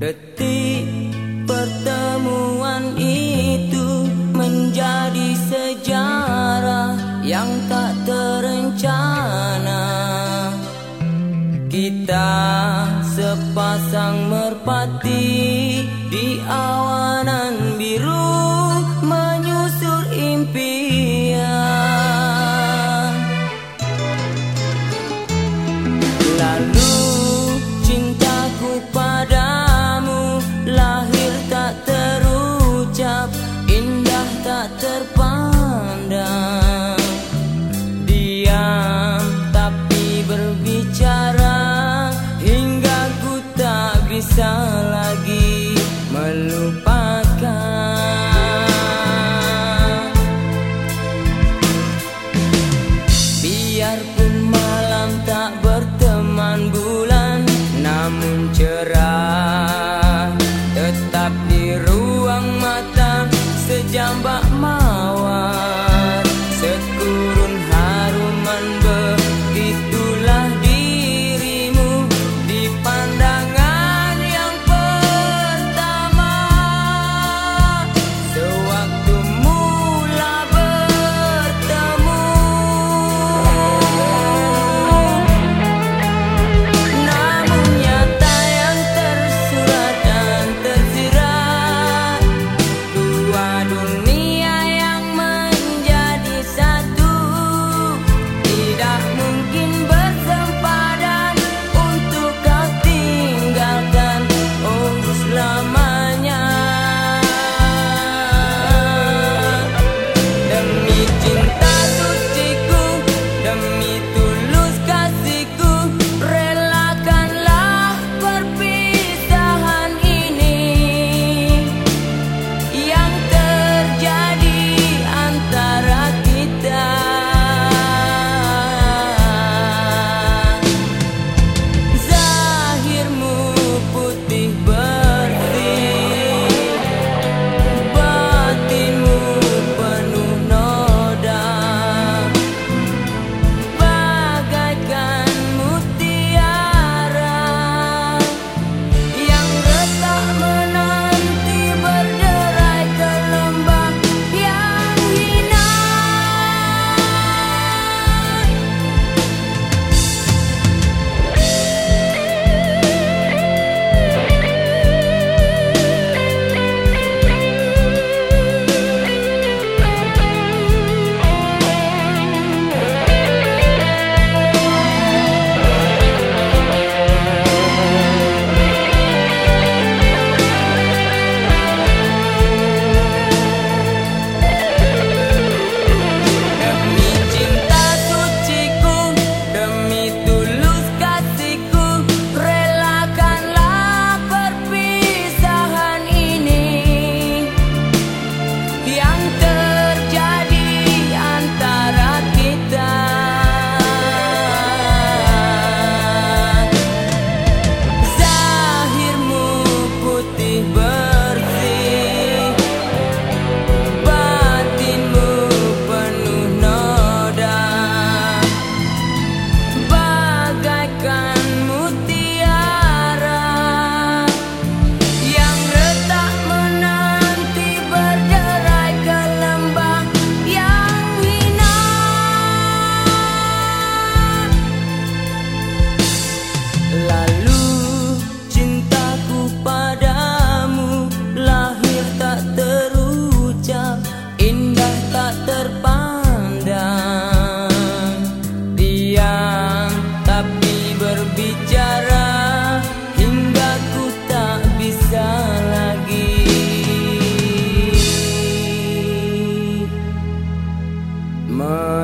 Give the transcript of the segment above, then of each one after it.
Detik pertemuan itu menjadi sejarah yang tak terencana. Kita sepasang merpati di awanan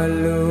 Hallelujah.